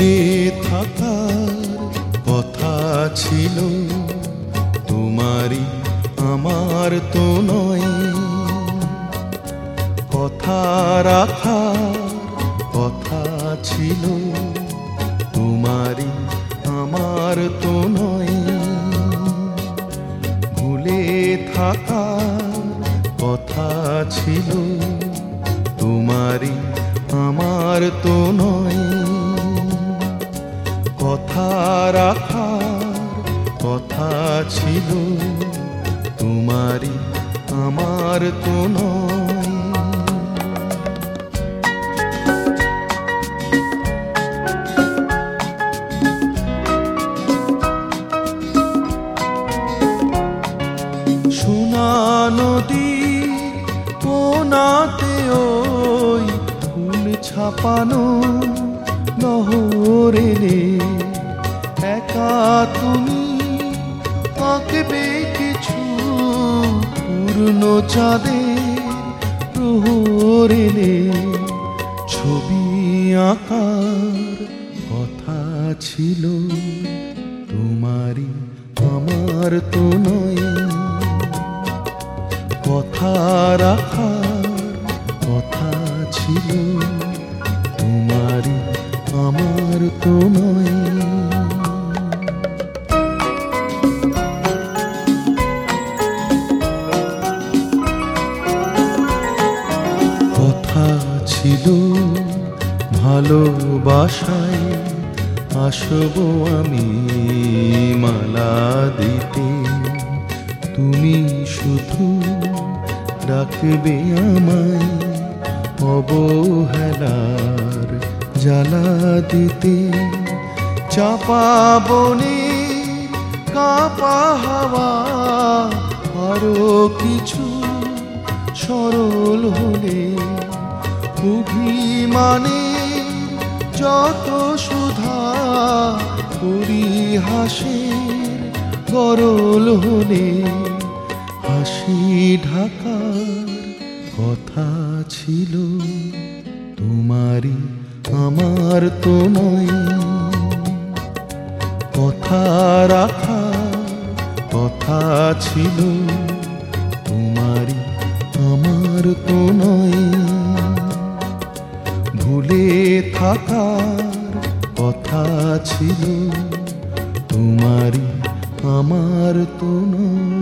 দূরে থাকার কথা ছিল। তোমারই আমার তো নয়। কথা রাখা কথা ছিল। তোমারই আমার তো নয়। ভুলে থাকার কথা ছিল। তোমারই আমার তো নয়। আমার তো নয়। সোনা নদী কোনাতে ওই ফুল ছাপানো নহরে একা তুমি পূর্ণ চাঁদের প্রহরে ছবি আঁকার কথা ছিল তোমারই, আমার তো নয়। কথা রাখার কথা ছিল তোমারই, আমার তো নয়। ছিল ভালোবাসায়, আসব আমি মালা দিতে। তুমি শুধু ডাকবে আমায় অবহেলার জ্বালা দিতে। চাপা বনে, কাপা হাওয়া, আরও কিছু সরল হলে অভিমানে যত সুধা পরিহাসের গরল হলে হাসি ঢাকার কথা ছিল তোমারই, আমার তো নয় কথা রাখা কথা ছিল তোমারই, আমার তো নয় থাকার কথা ছিল তোমারই আমার তো নয়